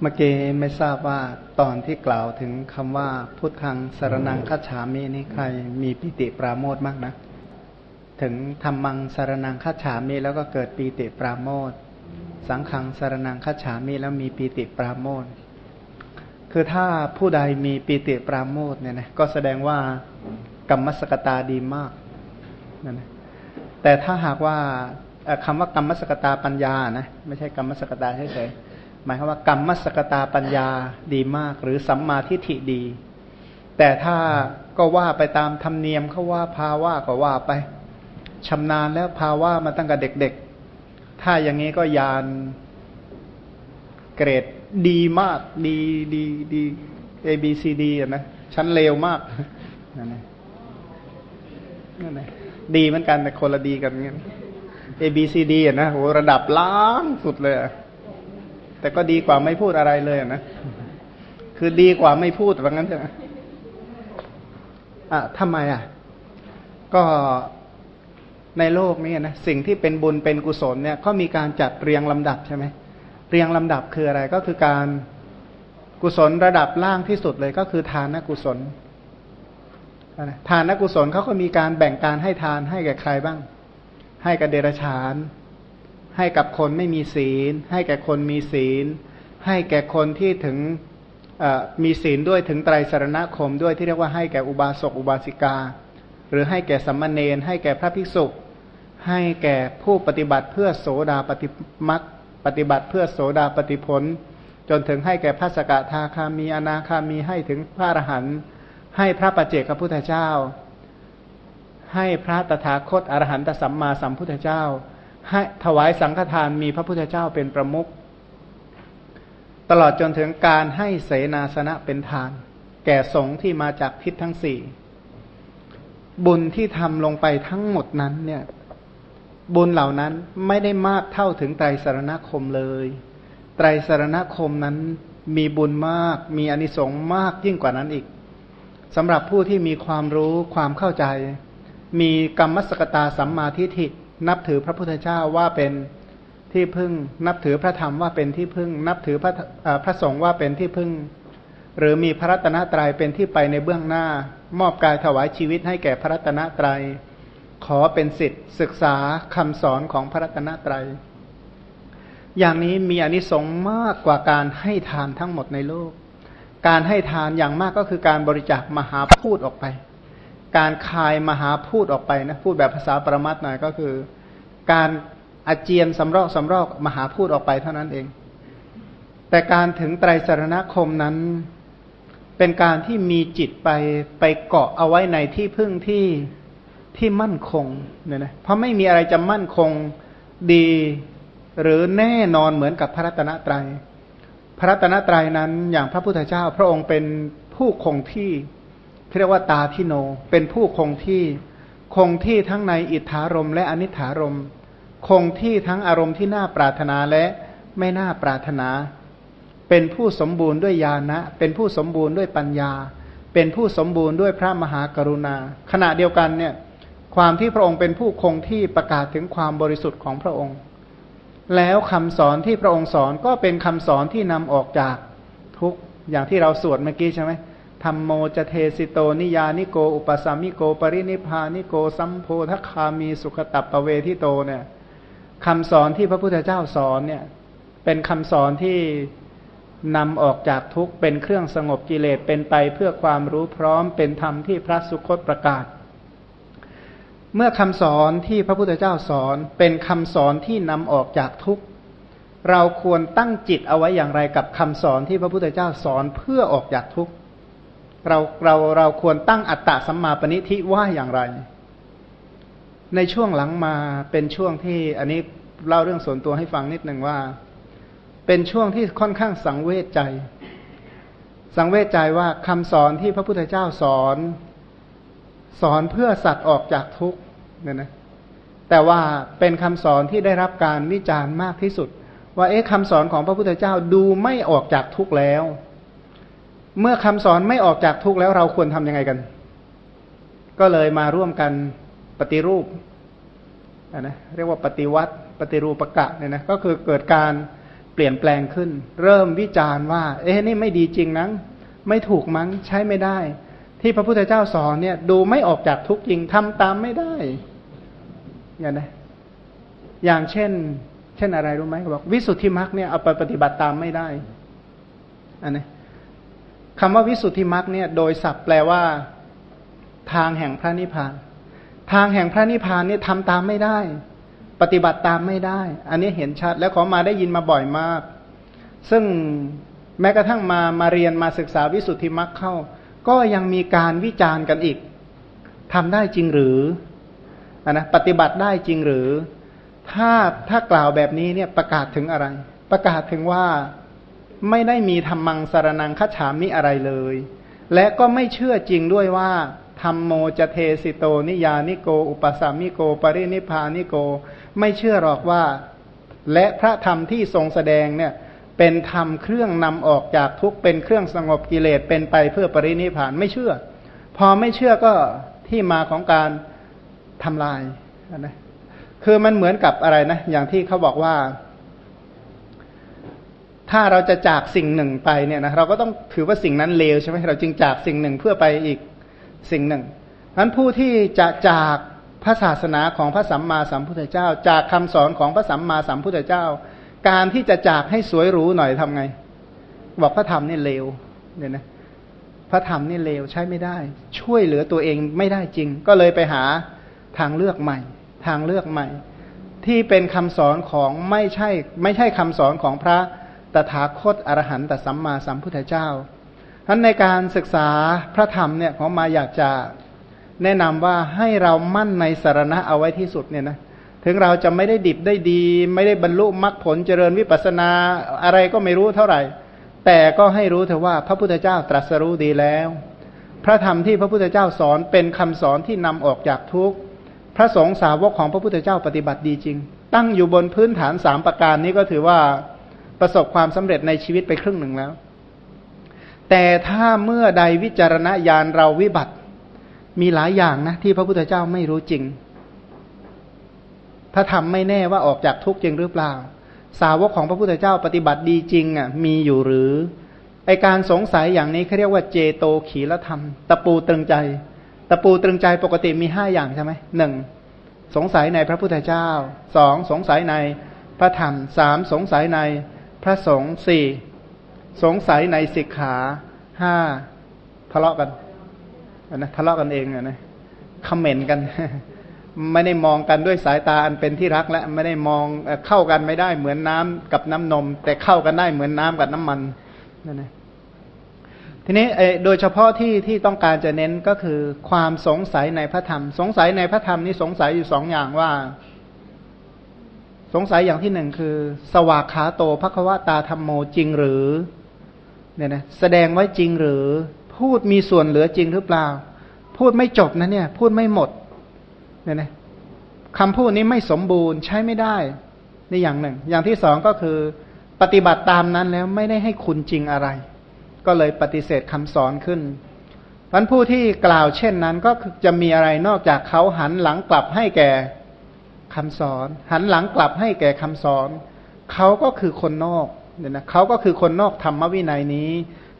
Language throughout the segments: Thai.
เมื่อกี้ไม่ทราบว่าตอนที่กล่าวถึงคำว่าพุทธังสารนังคัจฉามินี่ใครมีปิติปราโมทมากนะ ถึงธรรมังสารนังคัจฉามิแล้วก็เกิดปีติปราโมทสังขังสารนังคัจฉามิแล้วมีปีติปราโมทคือถ้าผู้ใดมีปีติปราโมทเนี่ยนะก็แสดงว่ากรรมสกตาดีมากนั่นนะแต่ถ้าหากว่าคำว่ากรรมสกตาปัญญานะไม่ใช่กรรมสกตาเฉยๆ หมายความว่ากรรมสกตาปัญญาดีมาก หรือสัมมาทิฏฐิดี แต่ถ้าก็ว่าไปตามธรรมเนียมเขาว่าภาวะก็ว่าไปชำนาญแล้วภาวะมาตั้งแต่เด็กๆ ถ้าอย่างนี้ก็ยานเกรดดีมากดีดีดี A B C D อะนะชั้นเลวมากนั่นแหละนั่นแหละดีเหมือนกันแต่คนละดีกันเงี้ย A B C D อะนะโหระดับล้างสุดเลย แต่ก็ดีกว่าไม่พูดอะไรเลยนะคือดีกว่าไม่พูดว่างั้นใช่ไหมอะทำไมอะ ก็ในโลกนี้นะสิ่งที่เป็นบุญเป็นกุศลเนี่ยก็มีการจัดเรียงลำดับใช่ไหมเรียงลำดับคืออะไรก็คือการกุศลระดับล่างที่สุดเลยก็คือทานกุศลทานกุศลเขาก็มีการแบ่งการให้ทานให้แก่ใครบ้าง ให้กับเดรัจฉาน ให้กับคนไม่มีศีล ให้แก่คนมีศีล ให้แก่คนที่ถึงมีศีลด้วยถึงไตรสรณคมด้วยที่เรียกว่าให้แก่อุบาสกอุบาสิกา หรือให้แก่สัมมาเนนให้แก่พระภิกษุ ให้แก่ผู้ปฏิบัติเพื่อโสดาปฏิมักปฏิบัติเพื่อโสดาปฏิผล จนถึงให้แก่พระสกทาคามีอนาคามีให้ถึงพระอรหันต์ให้พระปัจเจกพุทธเจ้า ให้พระตถาคตอรหันตสัมมาสัมพุทธเจ้า ให้ถวายสังฆทานมีพระพุทธเจ้าเป็นประมุขตลอดจนถึงการให้เสนาสนะเป็นทาน แก่สงฆ์ที่มาจากทิศทั้งสี่บุญที่ทำลงไปทั้งหมดนั้นเนี่ย บุญเหล่านั้นไม่ได้มากเท่าถึงไตรสารณคมเลย ไตรสารณคมนั้นมีบุญมาก มีอนิสงส์มากยิ่งกว่านั้นอีกสำหรับผู้ที่มีความรู้ความเข้าใจ มีกรรมสกตาสัมมาทิฏฐิ นับถือพระพุทธเจ้าว่าเป็นที่พึ่ง นับถือพระธรรมว่าเป็นที่พึ่ง นับถือพระพระสงฆ์ว่าเป็นที่พึ่ง หรือมีพระรัตนตรัยเป็นที่ไปในเบื้องหน้า มอบกายถวายชีวิตให้แก่พระรัตนตรัย ขอเป็นสิทธิ์ศึกษาคำสอนของพระรัตนตรัย อย่างนี้มีอนิสงส์มากกว่าการให้ทานทั้งหมดในโลก การให้ทานอย่างมากก็คือการบริจาคมหาพูดออกไป การคายมหาพูดออกไปนะพูดแบบภาษาประมัดหน่อยก็คือ การอาเจียนสำรอกสำรอกมหาพูดออกไปเท่านั้นเอง แต่การถึงไตรสรณคมนั้น เป็นการที่มีจิตไปไปเกาะเอาไว้ในที่พึ่งที่ที่มั่นคงเนี่ยนะเพราะไม่มีอะไรจะมั่นคงดีหรือแน่นอนเหมือนกับพระรัตนตรยัย พระรัตนตรัยนั้นอย่างพระพุทธเจ้าพระองค์เป็นผู้คงที่ เรียกว่าตาทิโน เป็นผู้คงที่ คงที่ทั้งในอิทธารมและอนิถารม คงที่ทั้งอารมณ์ที่น่าปรารถนาและไม่น่าปรารถนา เป็นผู้สมบูรณ์ด้วยญาณะเป็นผู้สมบูรณ์ด้วยปัญญา เป็นผู้สมบูรณ์ด้วยพระมหากรุณา ขณะเดียวกันเนี่ย ความที่พระองค์เป็นผู้คงที่ประกาศถึงความบริสุทธิ์ของพระองค์ แล้วคำสอนที่พระองค์สอนก็เป็นคำสอนที่นำออกจากทุกอย่างที่เราสวดเมื่อกี้ใช่ไหม รรมโมจะเทสิโตนิยานิโก อุปสามิโก ปรินิพานิโก สัมโพธคามีสุขตับปเวทิโตเนี่ยคำสอนที่พระพุทธเจ้าสอนเนี่ย เป็นคำสอนที่นำออกจากทุกเป็นเครื่องสงบกิเลสเป็นไปเพื่อความรู้พร้อมเป็นธรรมที่พระสุคตประกาศ เมื่อคำสอนที่พระพุทธเจ้าสอนเป็นคำสอนที่นำออกจากทุกข์เราควรตั้งจิตเอาไว้อย่างไรกับคำสอนที่พระพุทธเจ้าสอนเพื่อออกจากทุกข์ เราเราเราควรตั้งอัตตะสัมมาปณิทิว่าอย่างไร ในช่วงหลังมาเป็นช่วงที่อันนี้เล่าเรื่องส่วนตัวให้ฟังนิดหนึ่งว่า เป็นช่วงที่ค่อนข้างสังเวชใจ สังเวชใจว่าคำสอนที่พระพุทธเจ้าสอน สอนเพื่อสัตว์ออกจากทุกข์เนี่ยนะแต่ว่าเป็นคำสอนที่ได้รับการวิจารณ์มากที่สุด ว่าเอ๊ะคำสอนของพระพุทธเจ้าดูไม่ออกจากทุกข์แล้ว เมื่อคำสอนไม่ออกจากทุกข์แล้วเราควรทํำยังไงกัน ก็เลยมาร่วมกันปฏิรูปนะเรียกว่าปฏิวัติ ปฏิรูปกะเนี่ยนะก็คือเกิดการเปลี่ยนแปลงขึ้น เริ่มวิจารณ์ว่า เอ๊ะนี่ไม่ดีจริงนังไม่ถูกมั้งใช้ไม่ได้ ที่พระพุทธเจ้าสอนเนี่ยดูไม่ออกจากทุกข์จริงทำตามไม่ได้อย่างไรอย่างเช่น เช่นอะไรรู้ไหมบอกวิสุทธิมรรคเนี่ยเอาไปปฏิบัติตามไม่ได้อันนี้ คำว่าวิสุทธิมรรคเนี่ยโดยศัพท์แปลว่า ทางแห่งพระนิพพาน ทางแห่งพระนิพพานเนี่ยทำตามไม่ได้ ปฏิบัติตามไม่ได้ อันนี้เห็นชัดแล้วขอมาได้ยินมาบ่อยมาก ซึ่งแม้กระทั่งมามาเรียนมาศึกษาวิสุทธิมรรคเข้า ก็ยังมีการวิจารณ์กันอีกทำได้จริงหรืออนนะปฏิบัติได้จริงหรือ ถ้าถ้ากล่าวแบบนี้เนี่ยประกาศถึงอะไร ประกาศถึงว่า ไม่ได้มีธรรมังสารนังคัจฉามิอะไรเลย และก็ไม่เชื่อจริงด้วยว่าธรรมโมจะเทสิโตนิยานิโก อุปสามิโก ปรินิพานิโก ไม่เชื่อหรอกว่า และพระธรรมที่ทรงแสดงเนี่ยเป็นธรรมเครื่องนำออกจากทุกเป็นเครื่องสงบกิเลสเป็นไปเพื่อปรินิพานไม่เชื่อ พอไม่เชื่อก็ที่มาของการทำลายนะคือมันเหมือนกับอะไรนะ อย่างที่เขาบอกว่า ถ้าเราจะจากสิ่งหนึ่งไปเนี่ยนะเราก็ต้องถือว่าสิ่งนั้นเลวใช่ไหมเราจึงจากสิ่งหนึ่งเพื่อไปอีกสิ่งหนึ่งนั้นผู้ที่จะจากพระศาสนาของพระสัมมาสัมพุทธเจ้า จากคำสอนของพระสัมมาสัมพุทธเจ้า การที่จะจากให้สวยหรูหน่อยทำไง บอกพระธรรมนี่เลวเนี่ยนะพระธรรมนี่เลวใช้ไม่ได้ ช่วยเหลือตัวเองไม่ได้จริง ก็เลยไปหาทางเลือกใหม่ ทางเลือกใหม่ ที่เป็นคำสอนของไม่ใช่ ไม่ใช่คำสอนของพระ ตถาคตอรหันตสัมมาสัมพุทธเจ้าท่านในการศึกษาพระธรรมเนี่ยของมาอยากจะแนะนำว่าให้เรามั่นในสารณะเอาไว้ที่สุดเนี่ยนะถึงเราจะไม่ได้ดิบได้ดี ไม่ได้บรรลุมรรคผลเจริญวิปัสนาอะไรก็ไม่รู้เท่าไหร่ แต่ก็ให้รู้เถอะว่าพระพุทธเจ้าตรัสรู้ดีแล้ว พระธรรมที่พระพุทธเจ้าสอนเป็นคำสอนที่นำออกจากทุกข์พระสงฆ์สาวกของพระพุทธเจ้าปฏิบัติดีจริง ตั้งอยู่บนพื้นฐานสามประการนี้ก็ถือว่า ประสบความสำเร็จในชีวิตไปครึ่งหนึ่งแล้ว แต่ถ้าเมื่อใดวิจารณญาณเราวิบัติมีหลายอย่างนะที่พระพุทธเจ้าไม่รู้จริง พระธรรมไม่แน่ว่าออกจากทุกข์จริงหรือเปล่า สาวกของพระพุทธเจ้าปฏิบัติดีจริงอะมีอยู่หรือ ไอการสงสัยอย่างนี้เขาเรียกว่าเจโตขีลธรรม ตะปูตรึงใจ ตะปูตรึงใจปกติมีห้าอย่างใช่ไหมหนึ่งสงสัยในพระพุทธเจ้าสองสงสัยในพระธรรมสามสงสัยใน ระสงฆ์สี่สงสัยในสิกขาห้าทะเลาะกันนะทะเลาะกันเองนะคอมเมนต์กัน ไม่ได้มองกันด้วยสายตาอันเป็นที่รักและไม่ได้มองเข้ากันไม่ได้เหมือนน้ำกับน้ำนม แต่เข้ากันได้เหมือนน้ำกับน้ำมันนั่นเอทีนี้โดยเฉพาะที่ที่ต้องการจะเน้นก็คือความสงสัยในพระธรรม สงสัยในพระธรรมนี่สงสัยอยู่สองอย่างว่า สงสัยอย่างที่หนึ่งคือ สวากขาโตภควตาธรรมโมจริงหรือเนี่ยนะแสดงไว้จริงหรือ พูดมีส่วนเหลือจริงหรือเปล่า พูดไม่จบนะเนี่ย พูดไม่หมดเนี่ยนะคำพูดนี้ไม่สมบูรณ์ใช้ไม่ได้นี่อย่างหนึ่ง อย่างที่สองก็คือ ปฏิบัติตามนั้นแล้วไม่ได้ให้คุณจริงอะไร ก็เลยปฏิเสธคำสอนขึ้นพันผู้ที่กล่าวเช่นนั้นก็จะมีอะไรนอกจากเขาหันหลังกลับให้แก่ คำสอน หันหลังกลับให้แก่คำสอน เขาก็คือคนนอกเนี่ยนะเขาก็คือคนนอกธรรมวินัยนี้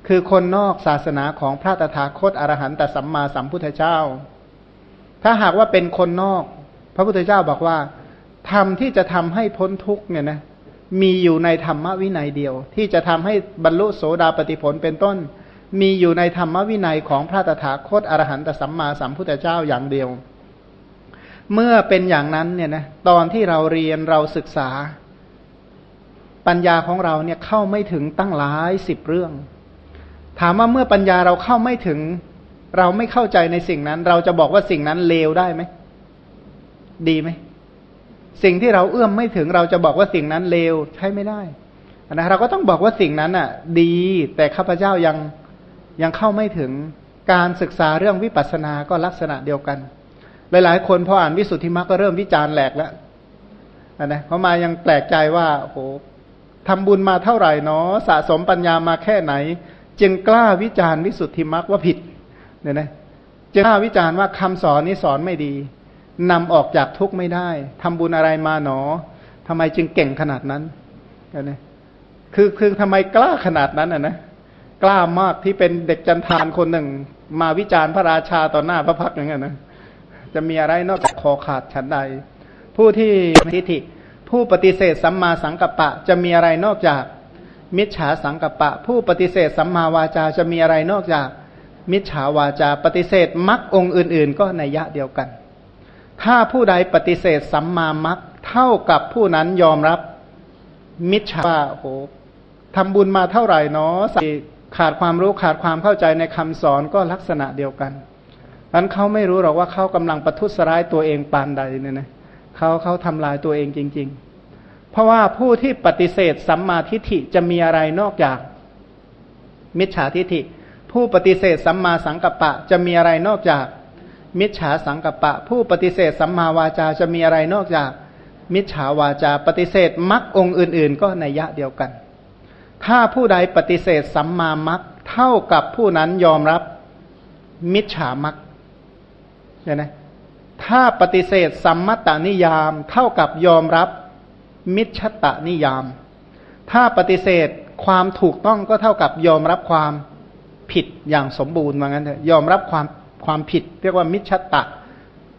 คือคนนอกศาสนาของพระตถาคตอรหันตสัมมาสัมพุทธเจ้า ถ้าหากว่าเป็นคนนอก พระพุทธเจ้าบอกว่าธรรมที่จะทำให้พ้นทุกเนี่ยนะมีอยู่ในธรรมวินัยเดียว ที่จะทำให้บรรลุโสดาปติผลเป็นต้น มีอยู่ในธรรมวินัยของพระตถาคตอรหันตสัมมาสัมพุทธเจ้าอย่างเดียว เมื่อเป็นอย่างนั้นเนี่ยนะตอนที่เราเรียนเราศึกษา ปัญญาของเราเนี่ยเข้าไม่ถึงตั้งหลายสิบเรื่อง ถามว่าเมื่อปัญญาเราเข้าไม่ถึง เราไม่เข้าใจในสิ่งนั้น เราจะบอกว่าสิ่งนั้นเลวได้ไหมดีไหมสิ่งที่เราเอื้อมไม่ถึงเราจะบอกว่าสิ่งนั้นเลวใช่ไม่ได้นะเราก็ต้องบอกว่าสิ่งนั้นอะ ดีแต่ข้าพเจ้ายังยังเข้าไม่ถึงการศึกษาเรื่องวิปัสสนาก็ลักษณะเดียวกัน หลายๆ คนพออ่านวิสุทธิมรรคก็เริ่มวิจารณ์แหลกแล้วนะเขามายังแปลกใจว่าโอ้โหทำบุญมาเท่าไหร่เนาะสะสมปัญญามาแค่ไหน จึงกล้าวิจารณ์วิสุทธิมรรคว่าผิดเนี่ยนะจึงกล้าวิจารณ์ว่าคำสอนนี้สอนไม่ดีนำออกจากทุกข์ไม่ได้ทำบุญอะไรมาหนอทำไมจึงเก่งขนาดนั้นเนี่ยคือคือทำไมกล้าขนาดนั้นอะนะกล้ามากที่เป็นเด็กจันทานคนหนึ่ง มาวิจารณ์พระราชาต่อหน้าพระพักอย่างเงี้ยนะ จะมีอะไรนอกจากคอขาดฉันใด ผู้ที่ทิฏฐิผู้ปฏิเสธสัมมาสังกัปปะ จะมีอะไรนอกจาก มิจฉาสังกัปปะ ผู้ปฏิเสธสัมมาวาจาจะมีอะไรนอกจาก มิจฉาวาจา ปฏิเสธมรรคองค์อื่น ๆ ก็ในยะเดียวกัน ถ้าผู้ใดปฏิเสธสัมมามรรคเท่ากับผู้นั้นยอมรับมิจฉาว่าโอ้โหทำบุญมาเท่าไหร่เนาะขาดความรู้ขาดความเข้าใจในคำสอนก็ลักษณะเดียวกัน นั้นเขาไม่รู้หรอกว่าเขากำลังประทุษร้ายตัวเองปานใดเนี่ยนะเขาเขาทำลายตัวเองจริง ๆ เพราะว่าผู้ที่ปฏิเสธสัมมาทิฏฐิจะมีอะไรนอกจาก มิจฉาทิฏฐิ ผู้ปฏิเสธสัมมาสังกัปปะจะมีอะไรนอกจาก มิจฉาสังกัปปะ ผู้ปฏิเสธสัมมาวาจาจะมีอะไรนอกจาก มิจฉาวาจา ปฏิเสธมรรคองค์อื่น ๆ ก็ในยะเดียวกัน ถ้าผู้ใดปฏิเสธสัมมามรรคเท่ากับผู้นั้นยอมรับมิจฉามรรค เนี่ยนะถ้าปฏิเสธสัมมตานิยาม เท่ากับยอมรับมิชตานิยาม ถ้าปฏิเสธความถูกต้องก็เท่ากับยอมรับความผิดอย่างสมบูรณ์ว่างั้นเถอะยอมรับความความผิด เรียกว่ามิชตะ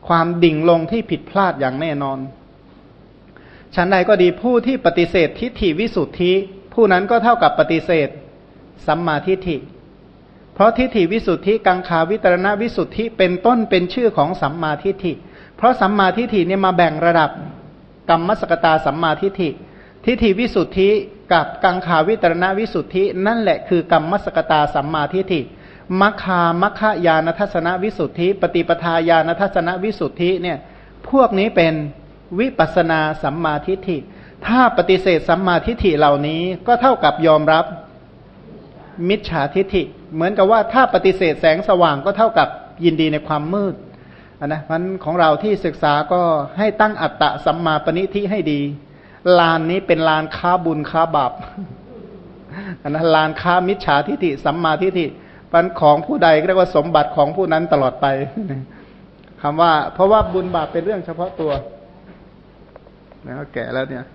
ความดิ่งลงที่ผิดพลาดอย่างแน่นอนฉันใดก็ดีผู้ที่ปฏิเสธทิฏฐิวิสุทธิ ผู้นั้นก็เท่ากับปฏิเสธสัมมาทิฏฐิ เพราะทิฏฐิวิสุทธิกังขาวิตรณวิสุทธิเป็นต้นเป็นชื่อของสัมมาทิฏฐิ เพราะสัมมาทิฏฐิเนี่ยมาแบ่งระดับกรรมสกตาสัมมาทิฏฐิ ทิฏฐิวิสุทธิกับกังขาวิตรณวิสุทธิ นั่นแหละคือกรรมสกตาสัมมาทิฏฐิมัคคามัคคายานทัศนวิสุทธิ ปฏิปทาญาณทัศนวิสุทธิเนี่ยพวกนี้เป็นวิปัสนาสัมมาทิฏฐิ ถ้าปฏิเสธสัมมาทิฏฐิเหล่านี้ก็เท่ากับยอมรับ มิจฉาทิฏฐิ เหมือนกับว่าถ้าปฏิเสธแสงสว่างก็เท่ากับยินดีในความมืดนะมันของเราที่ศึกษาก็ให้ตั้งอัตตะสัมมาปณิทิให้ดี ลานนี้เป็นลานค้าบุญค้าบาปนนั้นลานค้ามิจฉาทิฏฐิสัมมาทิฏฐิปันของผู้ใดเรียกว่าสมบัติของผู้นั้นตลอดไปคำว่า เพราะว่าบุญบาปเป็นเรื่องเฉพาะตัว แล้วแก่แล้วเนี่ย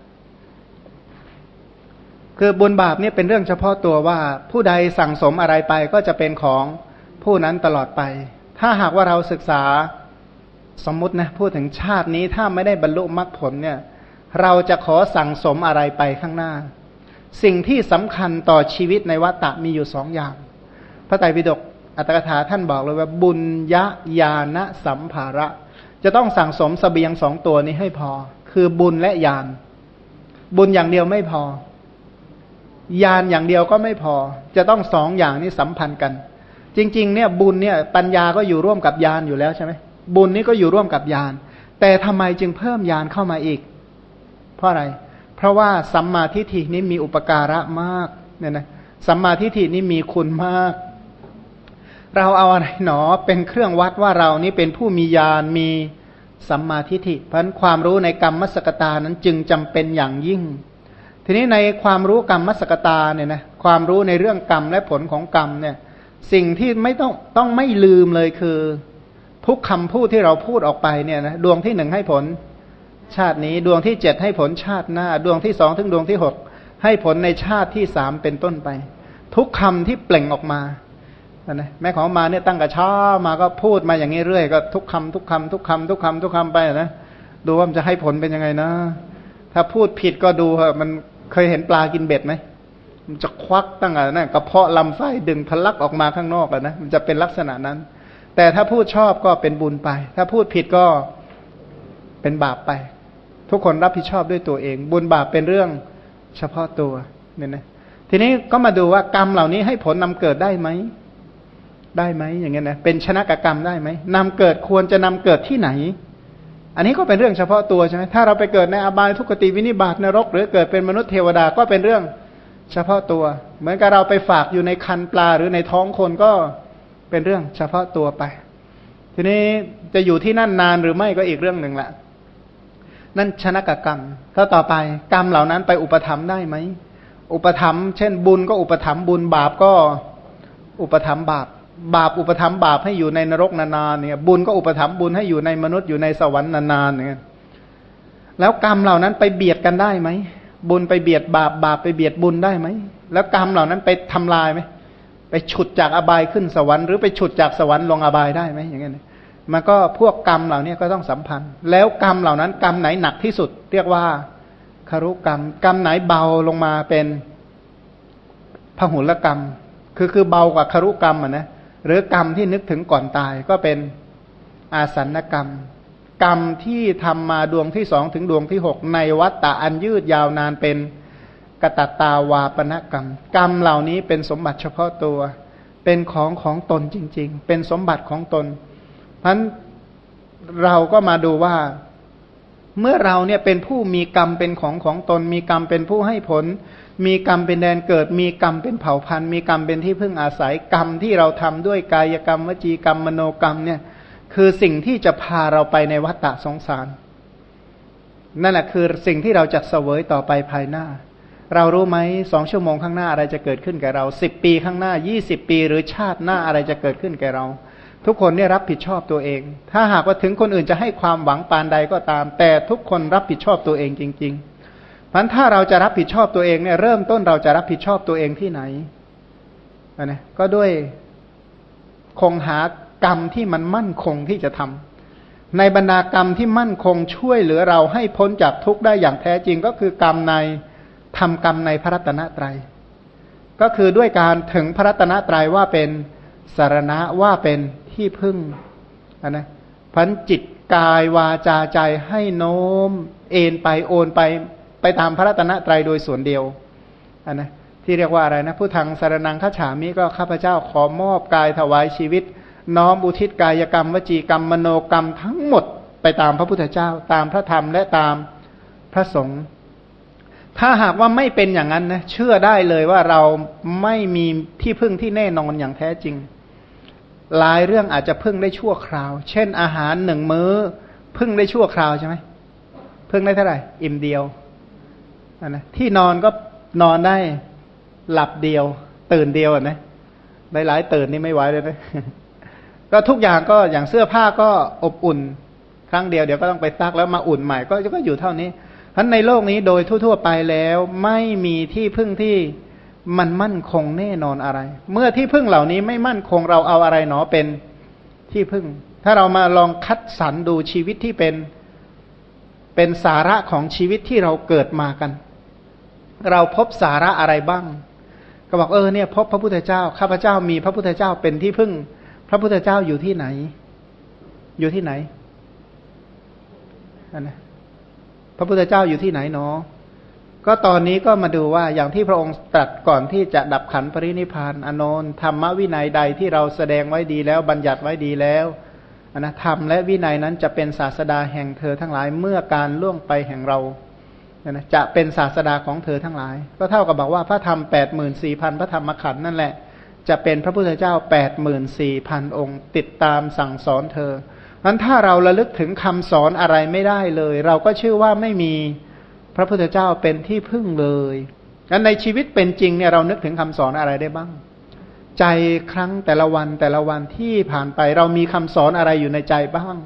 คือบุญบาปเนี่ยเป็นเรื่องเฉพาะตัวว่าผู้ใดสั่งสมอะไรไปก็จะเป็นของผู้นั้นตลอดไป ถ้าหากว่าเราศึกษาสมมตินะพูดถึงชาตินี้ถ้าไม่ได้บรรลุมรรคผลเนี่ย เราจะขอสั่งสมอะไรไปข้างหน้า สิ่งที่สำคัญต่อชีวิตในวัฏฏะมีอยู่สองอย่าง พระไตรปิฎกอัตถกถาท่านบอกเลยว่าบุญยะยานะสัมภาระ จะต้องสั่งสมสเสบียงสองตัวนี้ให้พอ คือบุญและยาน บุญอย่างเดียวไม่พอ ยานอย่างเดียวก็ไม่พอ จะต้องสองอย่างนี้สัมพันธ์กัน จริง ๆ เนี่ยบุญเนี่ยปัญญาก็อยู่ร่วมกับยานอยู่แล้วใช่ไหมบุญนี้ก็อยู่ร่วมกับยานแต่ทำไมจึงเพิ่มยานเข้ามาอีก เพราะอะไร เพราะว่าสัมมาทิฏฐินี้มีอุปการะมากเนี่ยนะสัมมาทิฏฐินี้มีคุณมาก เราเอาอะไรหนอเป็นเครื่องวัดว่าเรานี้เป็นผู้มียานมีสัมมาทิฏฐิเพราะความรู้ในกรรมมสกตานั้นจึงจำเป็นอย่างยิ่ง ทีนี้ในความรู้กรรมมสกตาเนี่ยนะความรู้ในเรื่องกรรมและผลของกรรมเนี่ย สิ่งที่ไม่ต้องต้องไม่ลืมเลยคือ ทุกคำพูดที่เราพูดออกไปเนี่ยนะดวงที่หนึ่งให้ผลชาตินี้ดวงที่เจ็ดให้ผลชาติหน้า ดวงที่สองถึงดวงที่หกให้ผลในชาติที่สามเป็นต้นไป ทุกคำที่เปล่งออกมานะแม่ของมาเนี่ยตั้งกระช้ามาก็พูดมาอย่างนี้เรื่อยก็ทุกคำทุกคำทุกคำทุกคำทุกคำไปนะดูว่ามันจะให้ผลเป็นยังไงนะ ถ้าพูดผิดก็ดูมัน เคยเห็นปลากินเบ็ดไหมมันจะควักตั้งแต่นั่นกระเพาะลำไส้ดึงทะลักออกมาข้างนอกอะนะมันจะเป็นลักษณะนั้น แต่ถ้าพูดชอบก็เป็นบุญไป ถ้าพูดผิดก็เป็นบาปไป ทุกคนรับผิดชอบด้วยตัวเอง บุญบาปเป็นเรื่องเฉพาะตัวเนี่ยนะทีนี้ก็มาดูว่ากรรมเหล่านี้ให้ผลนำเกิดได้ไหมได้ไหมอย่างเงี้ยนะเป็นชนะกกรรมได้ไหมนำเกิดควรจะนำเกิดที่ไหน อันนี้ก็เป็นเรื่องเฉพาะตัวใช่ไหมถ้าเราไปเกิดในอบายทุกติวินิบาตนรก หรือเกิดเป็นมนุษย์เทวดาก็เป็นเรื่องเฉพาะตัว เหมือนกับเราไปฝากอยู่ในคันปลาหรือในท้องคนก็เป็นเรื่องเฉพาะตัวไป ทีนี้จะอยู่ที่นั่นนานหรือไม่ก็อีกเรื่องหนึ่งแหละนั่นชนะกกรรมถ้าต่อไปกรรมเหล่านั้นไปอุปธรรมได้ไหมอุปธรรมเช่นบุญก็อุปธรรมบุญบาปก็อุปธรรมบาป บาปอุปธรรมบาปให้อยู่ในนรกนานๆเนี่ย บุญก็อุปธรรมบุญให้อยู่ในมนุษย์อยู่ในสวรรค์นานๆเนี่ยแล้วกรรมเหล่านั้นไปเบียดกันได้ไหมบุญไปเบียดบาปบาปไปเบียดบุญได้ไหมแล้วกรรมเหล่านั้นไปทำลายไหมไปฉุดจากอบายขึ้นสวรรค์หรือไปฉุดจากสวรรค์ลงอบายได้ไหมอย่างเงี้ยมันก็พวกกรรมเหล่านี้ก็ต้องสัมพันธ์ แล้วกรรมเหล่านั้นกรรมไหนหนักที่สุด เรียกว่าคารุกรรม กรรมไหนเบาลงมาเป็นพหุลกรรม คือคือเบากว่าคารุกรรมอะนะ หรือกรรมที่นึกถึงก่อนตายก็เป็นอาสันกรรม กรรมที่ทำมาดวงที่สองถึงดวงที่หกในวัฏฏะอันยืดยาวนานเป็นกตัตตาวาปณกรรม กรรมเหล่านี้เป็นสมบัติเฉพาะตัว เป็นของของตนจริง ๆ เป็นสมบัติของตนเพราะเราก็มาดูว่า เมื่อเราเนี่ยเป็นผู้มีกรรมเป็นของของตน มีกรรมเป็นผู้ให้ผล มีกรรมเป็นแดนเกิด มีกรรมเป็นเผ่าพันธุ์ มีกรรมเป็นที่พึ่งอาศัยกรรมที่เราทำด้วยกายกรรมวจีกรรมมโนกรรมเนี่ย คือสิ่งที่จะพาเราไปในวัฏฏะสงสาร นั่นแหละคือสิ่งที่เราจะเสวยต่อไปภายหน้า เรารู้ไหมสองชั่วโมงข้างหน้าอะไรจะเกิดขึ้นแก่เราสิบปีข้างหน้ายี่สิบปี หรือชาติหน้าอะไรจะเกิดขึ้นแก่เรา ทุกคนเนี่ยรับผิดชอบตัวเอง ถ้าหากว่าถึงคนอื่นจะให้ความหวังปานใดก็ตาม แต่ทุกคนรับผิดชอบตัวเองจริง ๆ พราะถ้าเราจะรับผิดชอบตัวเองเนี่ยเริ่มต้นเราจะรับผิดชอบตัวเองที่ไหนนะก็ด้วยคงหากรรมที่มันมั่นคงที่จะทำในบรรดากรรมที่มั่นคงช่วยเหลือเราให้พ้นจากทุกข์ได้อย่างแท้จริงก็คือกรรมในทำกรรมในพระรัตนตรยัย ก็คือด้วยการถึงพระรัตนตรัยว่าเป็นสารณะว่าเป็นที่พึ่งนนะพันจิตกายวาจาใจให้โน้ม เอ็นไปโอนไป ไปตามพระรัตนตรัยโดยส่วนเดียวอันนะที่เรียกว่าอะไรนะผู้ทางสารนังข้าฉามิก็ข้าพเจ้าขอมอบกายถวายชีวิต น้อมอุทิศกายกรรม วจีกรรมมโนกรรมทั้งหมดไปตามพระพุทธเจ้า ตามพระธรรมและตามพระสงฆ์ถ้าหากว่าไม่เป็นอย่างนั้นนะเชื่อได้เลยว่าเราไม่มีที่พึ่งที่แน่นอนอย่างแท้จริง หลายเรื่องอาจจะพึ่งได้ชั่วคราว เช่นอาหารหนึ่งมื้อ พึ่งได้ชั่วคราวใช่ไหมพึ่งได้เท่าไหร่ อิ่มเดียว นะที่นอนก็นอนได้หลับเดียว ตื่นเดียวนะหลายๆตื่นนี่ไม่ไหวเลยนะก็ทุกอย่างก็อย่างเสื้อผ้าก็อบอุ่น ครั้งเดียวเดี๋ยวก็ต้องไปซักแล้วมาอุ่นใหม่ก็ก็อยู่เท่านี้พันในโลกนี้โดยทั่วๆไปแล้วไม่มีที่พึ่งที่มันมั่นคงแน่นอนอะไร เมื่อที่พึ่งเหล่านี้ไม่มั่นคงเราเอาอะไรหนอเป็นที่พึ่ง ถ้าเรามาลองคัดสรรดูชีวิตที่เป็นเป็นสาระของชีวิตที่เราเกิดมากัน เราพบสาระอะไรบ้าง ก็บอกเออเนี่ยพบพระพุทธเจ้าข้าพเจ้ามีพระพุทธเจ้าเป็นที่พึ่ง พระพุทธเจ้าอยู่ที่ไหน อยู่ที่ไหนอันนะพระพุทธเจ้าอยู่ที่ไหนเนาะก็ตอนนี้ก็มาดูว่าอย่างที่พระองค์ตรัสก่อนที่จะดับขันปรินิพานอนนธรรมวินัยใดที่เราแสดงไว้ดีแล้วบัญญัติไว้ดีแล้วอนะธรรมและวินัยนั้นจะเป็นศาสดาแห่งเธอทั้งหลายเมื่อการล่วงไปแห่งเรา นะจะเป็นศาสดาของเธอทั้งหลาย ก็เท่ากับบอกว่าพระธรรมแปดหมื่นสี่พันพระธรรมขันธ์นั่นแหละ จะเป็นพระพุทธเจ้าแปดหมื่นสี่พันองค์ ติดตามสั่งสอนเธอนั้นถ้าเราระลึกถึงคำสอนอะไรไม่ได้เลย เราก็ชื่อว่าไม่มีพระพุทธเจ้าเป็นที่พึ่งเลยนั้นในชีวิตเป็นจริงเนี่ยเรานึกถึงคำสอนอะไรได้บ้าง ใจครั้งแต่ละวันแต่ละวันที่ผ่านไป เรามีคำสอนอะไรอยู่ในใจบ้าง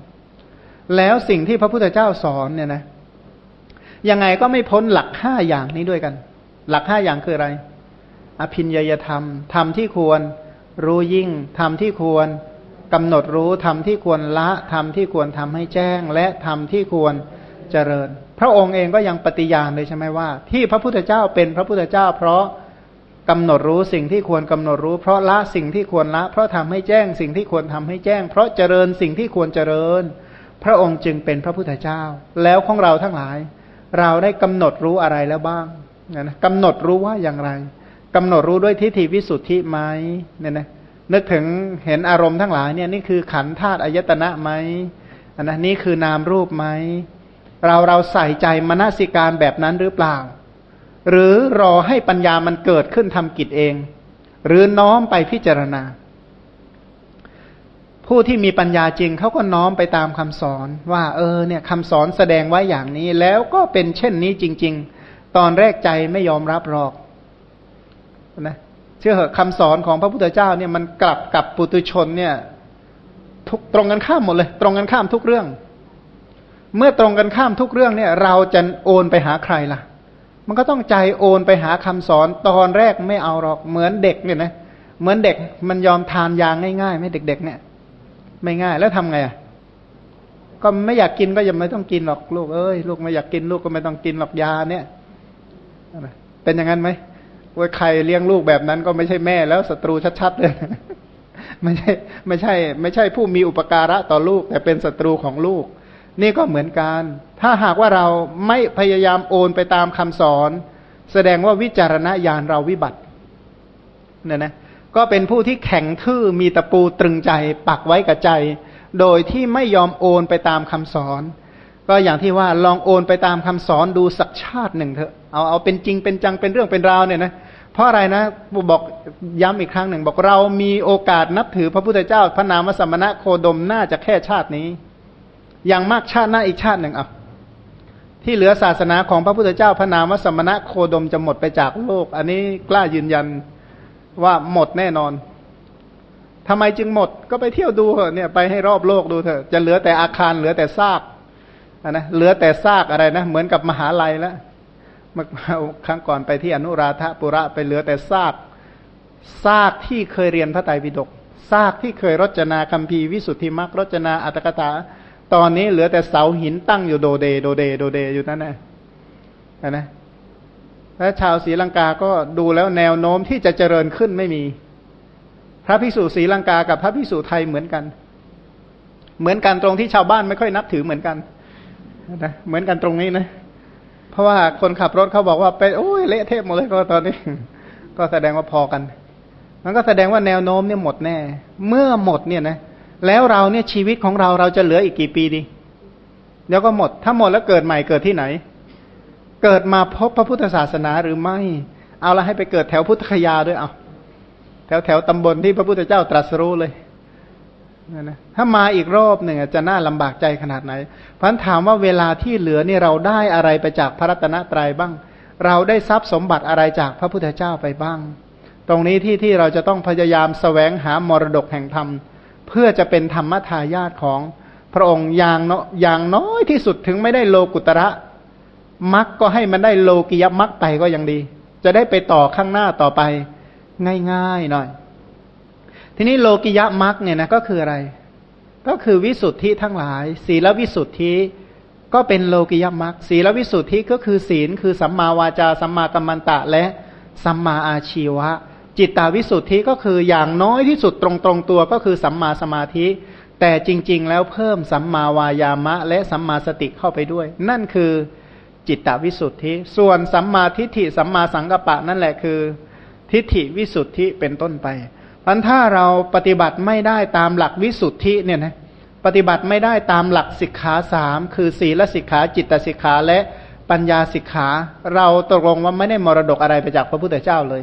แล้วสิ่งที่พระพุทธเจ้าสอนเนี่ยนะ ยังไงก็ไม่พ้นหลักห้าอย่างนี้ด้วยกัน หลักห้าอย่างคืออะไร อภินยยธรรมธรรมที่ควรรู้ยิ่งธรรมที่ควรกำหนดรู้ธรรมที่ควรละธรรมที่ควรทำให้แจ้ง และธรรมที่ควรเจริญ พระองค์เองก็ยังปฏิญาณเลยใช่ไหมว่า ที่พระพุทธเจ้าเป็นพระพุทธเจ้า เพราะกำหนดรู้สิ่งที่ควรกำหนดรู้ เพราะละสิ่งที่ควรละ เพราะทำให้แจ้งสิ่งที่ควรทำให้แจ้ง เพราะเจริญสิ่งที่ควรเจริญ พระองค์จึงเป็นพระพุทธเจ้า แล้วของเราทั้งหลาย เราได้กำหนดรู้อะไรแล้วบ้างนะกำหนดรู้ว่าอย่างไรกำหนดรู้ด้วยทิฏฐิวิสุทธิไหมเนี่ยนะนึกถึงเห็นอารมณ์ทั้งหลายเนี่ยนี่คือขันธาตุอายตนะไหมอันนะนี่คือนามรูปไหมเราเราใส่ใจมนสิการแบบนั้นหรือเปล่า หรือรอให้ปัญญามันเกิดขึ้นทำกิจเอง หรือน้อมไปพิจารณา ผู้ที่มีปัญญาจริงเขาก็น้อมไปตามคำสอนว่า เออเนี่ยคำสอนแสดงไว้อย่างนี้แล้วก็เป็นเช่นนี้จริง ๆ ตอนแรกใจไม่ยอมรับหรอกนะเชื่อเหอะคำสอนของพระพุทธเจ้าเนี่ยมันกลับกับปุตุชนเนี่ย ทุกตรงกันข้ามหมดเลย ตรงกันข้ามทุกเรื่อง เมื่อตรงกันข้ามทุกเรื่องเนี่ย เราจะโอนไปหาใครล่ะ มันก็ต้องใจโอนไปหาคำสอนตอนแรกไม่เอาหรอกเหมือนเด็กเนี่ยนะเหมือนเด็กมันยอมทานยาง่ายๆไหมเด็ก ๆ เนี่ย ไม่ง่ายแล้วทำไงอะก็ไม่อยากกินก็ยังไม่ต้องกินหรอกลูกเอ้ยลูกไม่อยากกินลูกก็ไม่ต้องกินหรอกยาเนี่ยเป็นอย่างนั้นไหมว่าใครเลี้ยงลูกแบบนั้นก็ไม่ใช่แม่แล้วศัตรูชัดๆเลยไม่ใช่ไม่ใช่ ไม่ใช่ผู้มีอุปการะต่อลูก แต่เป็นศัตรูของลูก นี่ก็เหมือนกัน ถ้าหากว่าเราไม่พยายามโอนไปตามคำสอน แสดงว่าวิจารณญาณเราวิบัติเนี่ยนะ ก็เป็นผู้ที่แข็งทื่อมีตะปูตรึงใจ ปักไว้กับใจ โดยที่ไม่ยอมโอนไปตามคำสอน ก็อย่างที่ว่าลองโอนไปตามคำสอนดูสักชาติหนึ่งเถอะเอาเอาเป็นจริงเป็นจังเป็นเรื่องเป็นราวเนี่ยนะเพราะอะไรนะบอกย้ำอีกครั้งหนึ่ง บอกเรามีโอกาสนับถือพระพุทธเจ้า พระนามสมณะโคดมน่าจะแค่ชาตินี้ อย่างมากชาติหน้าอีกชาติหนึ่งอะที่เหลือศาสนาของพระพุทธเจ้า พระนามสมณะโคดมจะหมดไปจากโลก อันนี้กล้ายืนยัน ว่าหมดแน่นอนทำไมจึงหมดก็ไปเที่ยวดูเถอะเนี่ยไปให้รอบโลกดูเถอะจะเหลือแต่อาคารเหลือแต่ซากนะเหลือแต่ซากอะไรนะ เหมือนกับมหาลัยแล้วเมื่อครั้งก่อนไปที่อนุราธปุระไปเหลือแต่ซากซากที่เคยเรียนพระไตรปิฎกซากที่เคยรจนาคัมภีร์วิสุทธิมรรครจนาอัตถกถา ตอนนี้เหลือแต่เสาหินตั้งอยู่โดเดโดเดโดเดอยู่นั่นแหละนะ และชาวศรีลังกาก็ดูแล้วแนวโน้มที่จะเจริญขึ้นไม่มี พระพิสุศรีลังกากับพระพิสุไทยเหมือนกัน เหมือนกันตรงที่ชาวบ้านไม่ค่อยนับถือเหมือนกันนะเหมือนกันตรงนี้นะ เพราะว่าคนขับรถเขาบอกว่าไปโอ้ยเละเทะหมดเลยก็ตอนนี้ ก็แสดงว่าพอกันมันก็แสดงว่าแนวโน้มเนี่ยหมดแน่ เมื่อหมดเนี่ยนะแล้วเราเนี่ยชีวิตของเราเราจะเหลืออีกกี่ปีดี เดี๋ยวก็หมด ถ้าหมดแล้วเกิดใหม่เกิดที่ไหน เกิดมาพบพระพุทธศาสนาหรือไม่ เอาละให้ไปเกิดแถวพุทธคยาด้วยเอาแถวแถวตำบลที่พระพุทธเจ้าตรัสรู้เลยนะถ้ามาอีกรอบหนึ่งจะน่าลำบากใจขนาดไหนพันถามว่าเวลาที่เหลือนี่เราได้อะไรไปจากพระรัตนตรัยบ้าง เราได้ทรัพย์สมบัติอะไรจากพระพุทธเจ้าไปบ้าง ตรงนี้ที่ที่เราจะต้องพยายามสแสวงหามรดกแห่งธรรม เพื่อจะเป็นธรรมทายาทของพระองค์อย่างเนาะอย่างน้อยที่สุดถึงไม่ได้โลกุตระ มักก็ให้มันได้โลกิยมักไปก็ยังดี จะได้ไปต่อข้างหน้าต่อไป ง่ายๆหน่อย ทีนี้โลกิยมักเนี่ยนะก็คืออะไร ก็คือวิสุทธิทั้งหลาย ศีลวิสุทธิก็เป็นโลกิยมักศีลวิสุทธิก็คือศีล คือสัมมาวาจาสัมมากัมมันตะและสัมมาอาชีวะ จิตตาวิสุทธิก็คืออย่างน้อยที่สุดตรงตรงตัวก็คือสัมมาสมาธิ แต่จริง ๆ แล้วเพิ่มสัมมาวายามะ และสัมมาสติเข้าไปด้วย นั่นคือ จิตตวิสุทธิ ส่วนสัมมาทิฏฐิสัมมาสังกัปปะนั่นแหละคือ ทิฏฐิวิสุทธิเป็นต้นไปพันถ้าเราปฏิบัติไม่ได้ตามหลักวิสุทธิเนี่ยนะปฏิบัติไม่ได้ตามหลักสิกขาสามคือศีลสิกขาจิตสิกขาและปัญญาสิกขา เราตกลงว่าไม่ได้มรดกอะไรไปจากพระพุทธเจ้าเลย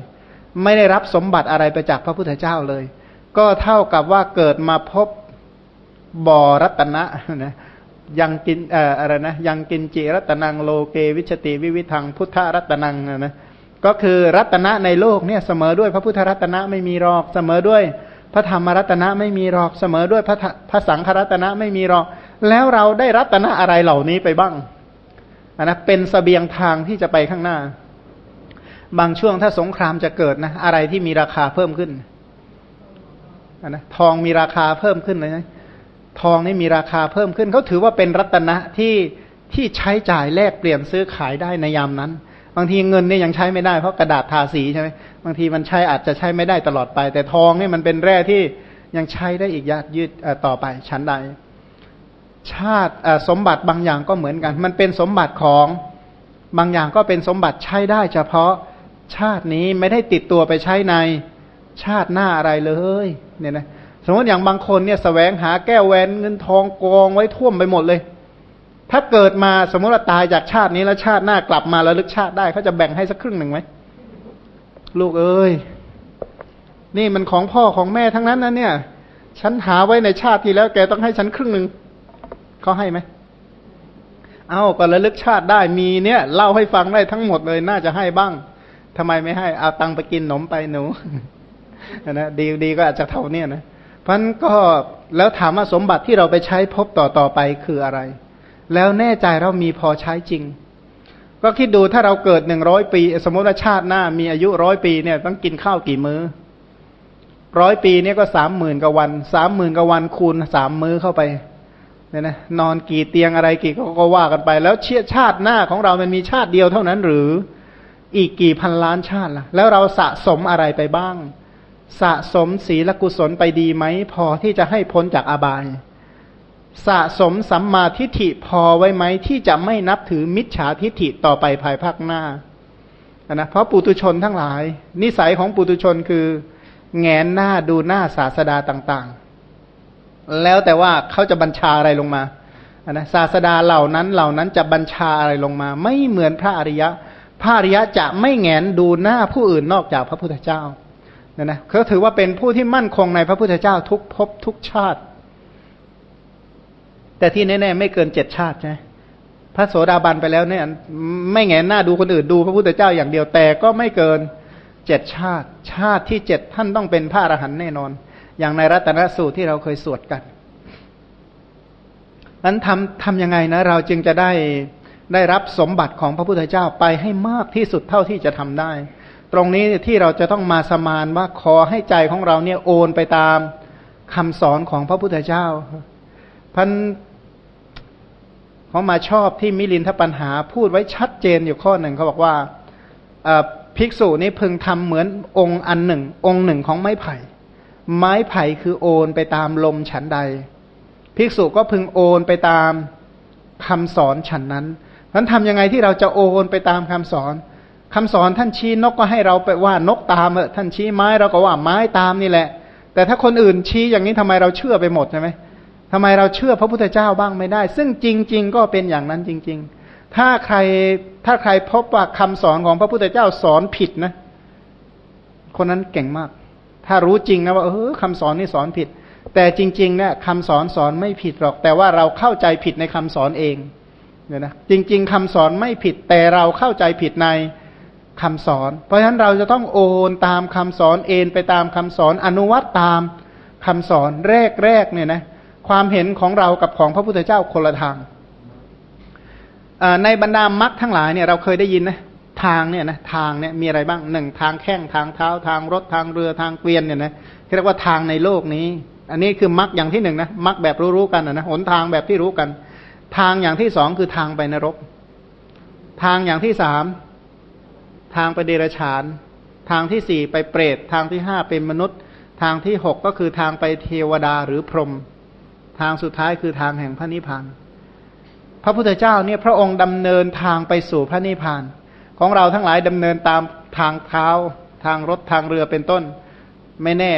ไม่ได้รับสมบัติอะไรไปจากพระพุทธเจ้าเลย ก็เท่ากับว่าเกิดมาพบบ่อรัตนะนะ ยังกินเอ่ออะไรนะยังกินจิรัตนังโลเกวิชติวิวิทังพุทธรัตนังนะก็คือรัตนะในโลกเนี่ยเสมอด้วยพระพุทธรัตนะไม่มีหรอกเสมอด้วย พระธรรมรัตนะไม่มีหรอกเสมอด้วยพระพระสังฆรัตนะไม่มีหรอก แล้วเราได้รัตนะอะไรเหล่านี้ไปบ้างนนะเป็นสเสบียงทางที่จะไปข้างหน้า บางช่วงถ้าสงครามจะเกิดนะ อะไรที่มีราคาเพิ่มขึ้นนะทองมีราคาเพิ่มขึ้นเลยนะ ทองนี่มีราคาเพิ่มขึ้นเขาถือว่าเป็นรัตนะที่ที่ใช้จ่ายแลกเปลี่ยนซื้อขายได้ในยามนั้น บางทีเงินเนี่ยยังใช้ไม่ได้เพราะกระดาษทาสีใช่ไหมบางทีมันใช้อาจจะใช้ไม่ได้ตลอดไป แต่ทองนี่มันเป็นแร่ที่ยังใช้ได้อีกยาดยืดต่อไปชั้นใด ชาติสมบัติบางอย่างก็เหมือนกัน มันเป็นสมบัติของบางอย่างก็เป็นสมบัติใช้ได้ เฉพาะชาตินี้ไม่ได้ติดตัวไปใช้ในชาติหน้าอะไรเลย เนี่ยนะ สมมติอย่างบางคนเนี่ยสแสวงหาแก้วแหวนเงินทองกองไว้ท่วมไปหมดเลย ถ้าเกิดมาสมมติว่าตายจากชาตินี้แล้วชาติหน้ากลับมาแล้วลึกชาติได้เขาจะแบ่งให้สักครึ่งหนึ่งไหมลูกเอ้ยนี่มันของพ่อของแม่ทั้งนั้นนะเนี่ย ฉันหาไว้ในชาติที่แล้วแกต้องให้ฉันครึ่งหนึ่งเขาให้ไหมเอาก็ระลึกชาติได้มีเนี่ยเล่าให้ฟังได้ทั้งหมดเลยน่าจะให้บ้างทำไมไม่ให้เอาตังไปกินขนมไปหนูนะดีดีก็อาจจะเท่านี้นะ พันก็แล้วถามว่าสมบัติที่เราไปใช้พบต่อต่อไปคืออะไร แล้วแน่ใจเรามีพอใช้จริง ก็คิดดูถ้าเราเกิดหนึ่งร้อยปี สมมติว่าชาติหน้ามีอายุร้อยปีเนี่ยต้องกินข้าวกี่มื้อร้อยปีเนี่ยก็สามหมื่นกว่าวันสามหมื่นกว่าวันคูณสามมื้อเข้าไปเนี่ยนะนอนกี่เตียงอะไรกี่ก็ว่ากันไป แล้วเชี่ยชาติหน้าของเรามันมีชาติเดียวเท่านั้นหรืออีกกี่พันล้านชาติละ่ะ แล้วเราสะสมอะไรไปบ้าง สะสมศีลกุศลไปดีไหม พอที่จะให้พ้นจากอบาย สะสมสัมมาทิฏฐิพอไว้ไหม ที่จะไม่นับถือมิจฉาทิฏฐิต่อไปภายภาคหน้านะเพราะปุตุชนทั้งหลาย นิสัยของปุตุชนคือ แงนหน้าดูหน้าศาสดาต่างๆ แล้วแต่ว่าเขาจะบัญชาอะไรลงมานะศาสดาเหล่านั้นเหล่านั้นจะบัญชาอะไรลงมา ไม่เหมือนพระอริยะ พระอริยะจะไม่แงนดูหน้าผู้อื่นนอกจากพระพุทธเจ้า เนี่ยนะเขาถือว่าเป็นผู้ที่มั่นคงในพระพุทธเจ้าทุกภพทุกชาติ แต่ที่แน่ๆไม่เกินเจ็ดชาติใช่พระโสดาบันไปแล้วเนี่ย ไม่แงนหน้าดูคนอื่นดูพระพุทธเจ้าอย่างเดียวแต่ก็ไม่เกินเจ็ดชาติ ชาติที่เจ็ดท่านต้องเป็นพระอรหันต์แน่นอน อย่างในรัตนสูตรที่เราเคยสวดกันนั้นทำทำยังไงนะ เราจึงจะได้ได้รับสมบัติของพระพุทธเจ้าไปให้มากที่สุดเท่าที่จะทำได้ ตรงนี้ที่เราจะต้องมาสมานว่าขอให้ใจของเราเนี่ยโอนไปตามคำสอนของพระพุทธเจ้าพันเขามาชอบที่มิลินทปัญหาพูดไว้ชัดเจนอยู่ข้อหนึ่งเขาบอกว่าภิกษุนี้พึงทำเหมือนองค์อันหนึ่ง องค์หนึ่งของไม้ไผ่ ไม้ไผ่คือโอนไปตามลมฉันใด ภิกษุก็พึงโอนไปตามคำสอนฉันนั้นนั้นทำยังไงที่เราจะโอนไปตามคำสอน คำสอนท่านชี้นกก็ให้เราไปว่านกตามเออท่านชี้ไม้เราก็ว่าไม้ตามนี่แหละ แต่ถ้าคนอื่นชี้อย่างนี้ทำไมเราเชื่อไปหมดใช่ไหมทำไมเราเชื่อพระพุทธเจ้าบ้างไม่ได้ ซึ่งจริง ๆ ก็เป็นอย่างนั้นจริง ๆ ถ้าใครถ้าใครพบว่าคำสอนของพระพุทธเจ้าสอนผิดนะ คนนั้นเก่งมาก ถ้ารู้จริงนะว่าเออคำสอนนี่สอนผิด แต่จริงๆเนี่ยคำสอนสอนไม่ผิดหรอก แต่ว่าเราเข้าใจผิดในคำสอนเองเนี่ยนะจริง ๆคำสอนไม่ผิดแต่เราเข้าใจผิดใน คำสอน เพราะฉะนั้นเราจะต้องโอนตามคำสอนเอ็นไปตามคำสอนอนุวัตตามคำสอนแรกๆเนี่ยนะความเห็นของเรากับของพระพุทธเจ้าคนละทางในบรรดามรรคทั้งหลายเนี่ยเราเคยได้ยินนะทางเนี่ยนะทางเนี่ยมีอะไรบ้างหนึ่งทางแข้งทางเท้าทางรถทางเรือทางเกวียนเนี่ยนะเรียกว่าทางในโลกนี้ อันนี้คือมรรคอย่างที่หนึ่งนะมรรคแบบรู้ๆกันนะหนทางแบบที่รู้กัน ทางอย่างที่สองคือทางไปนรก ทางอย่างที่สาม ทางไปเดรัจฉาน ทางที่สี่ไปเปรต ทางที่ห้าเป็นมนุษย์ ทางที่หกก็คือทางไปเทวดาหรือพรหม ทางสุดท้ายคือทางแห่งพระนิพพาน พระพุทธเจ้าเนี่ยพระองค์ดำเนินทางไปสู่พระนิพพาน ของเราทั้งหลายดำเนินตามทางเท้า ทางรถทางเรือเป็นต้น ไม่แน่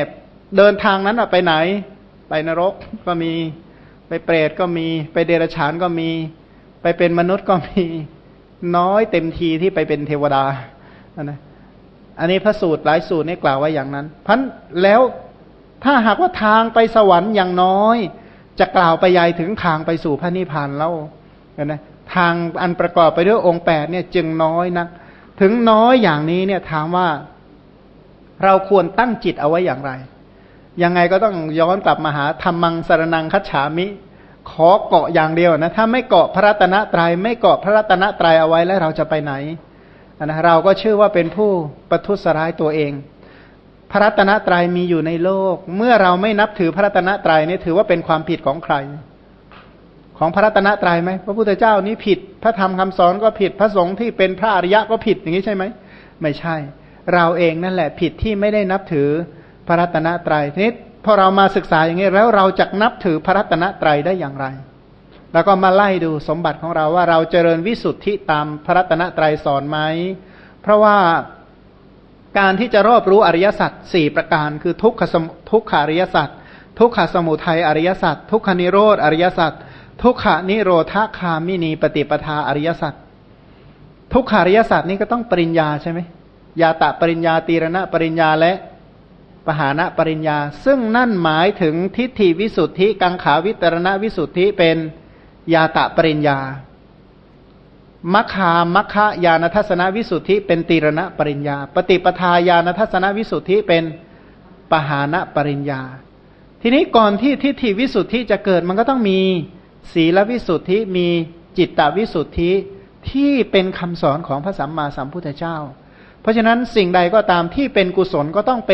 เดินทางนั้นไปไหน ไปนรกก็มี ไปเปรตก็มี ไปเดรัจฉานก็มี ไปเป็นมนุษย์ก็มี น้อยเต็มทีที่ไปเป็นเทวดา นะอันนี้พระสูตรหลายสูตรนี่กล่าวไว้อย่างนั้นพันแล้วถ้าหากว่าทางไปสวรรค์อย่างน้อย จะกล่าวไปยายถึงทางไปสู่พระนิพพานแล้วนะทางอันประกอบไปด้วยองค์แปดเนี่ยจึงน้อยนะถึงน้อยอย่างนี้เนี่ยถามว่าเราควรตั้งจิตเอาไว้อย่างไร ยังไงก็ต้องย้อนกลับมาหาธรรมังสารนังคัจฉามิ ขอเกาะอย่างเดียวนะ ถ้าไม่เกาะพระรัตนตรยัยไม่เกาะพระรัตนตรัยเอาไว้แล้วเราจะไปไหน นะเราก็ชื่อว่าเป็นผู้ประทุษร้ายตัวเอง พระรัตนตรัยมีอยู่ในโลก เมื่อเราไม่นับถือพระรัตนตรัยนี่ถือว่าเป็นความผิดของใคร ของพระรัตนตรัยไหมพระพุทธเจ้านี้ผิด พระธรรมคำสอนก็ผิดพระสงฆ์ที่เป็นพระอริยะก็ผิดอย่างนี้ใช่ไหมไม่ใช่ เราเองนั่นแหละผิดที่ไม่ได้นับถือพระรัตนตรัยทีนี้พอเรามาศึกษาอย่างนี้แล้วเราจะนับถือพระรัตนตรัยได้อย่างไร แล้วก็มาไล่ดูสมบัติของเราว่าเราเจริญวิสุทธิตามพระรัตนตรัยสอนไหม เพราะว่าการที่จะรอบรู้อริยสัจสี่ประการ คือทุกขสมทุกขาริยสัจทุกขสมุทัยอริยสัจทุกขนิโรธอริยสัจทุกขานิโรธาคามินีปฏิปทาอริยสัจทุกขาริยสัจนี่ก็ต้องปริญญาใช่ไหมยาตะปริญญาตีรณะปริญญาและปหานะปริญญา ซึ่งนั่นหมายถึงทิฏฐิวิสุทธิกังขาวิตรณวิสุทธิเป็น ยาตะปริญญา มัคคามัคคายานทัศนวิสุทธิเป็นตีรณะปริญญา ปฏิปทาญาณทัศนวิสุทธิเป็นปหานะปริญญา ทีนี้ก่อนที่ทิฏฐิวิสุทธิจะเกิดมันก็ต้องมีศีลวิสุทธิมีจิตตวิสุทธิที่เป็นคำสอนของพระสัมมาสัมพุทธเจ้า เพราะฉะนั้นสิ่งใดก็ตามที่เป็นกุศลก็ต้องเป็น